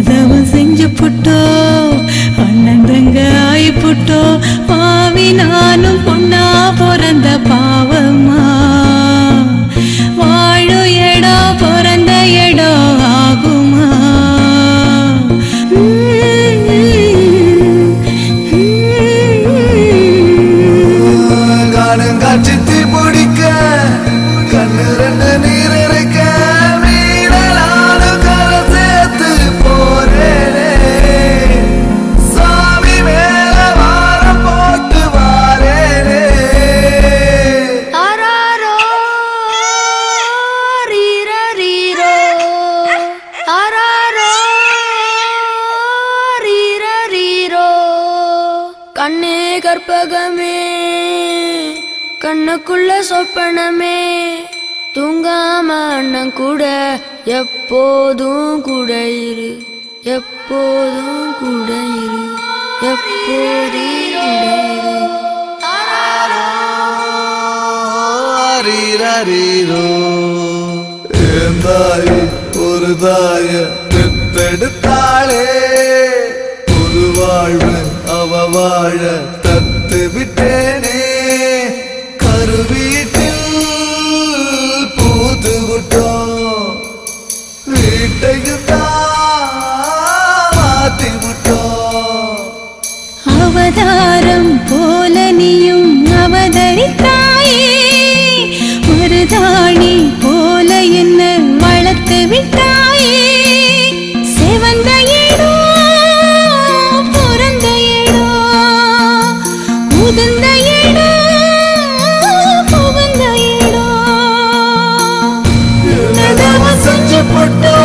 என்னதவன் செஞ்சு புட்டோ அண்ணன் தங்க ஆயி புட்டோ கண்ணே கற்பகமே கண்ணுக்குள்ள சொப்பனமே. தூங்காம அண்ணன் கூட எப்போதும் கூட இரு எப்போதும் கூட இரு எப்போதும் தாய் ஒரு தாய பெத்தெடுத்தாளே ஒரு வாழ்வன் அவ வாழ தத்து விட்டேனே கருவீட்டில் பூத்து விட்டோம் வீட்டை Puerto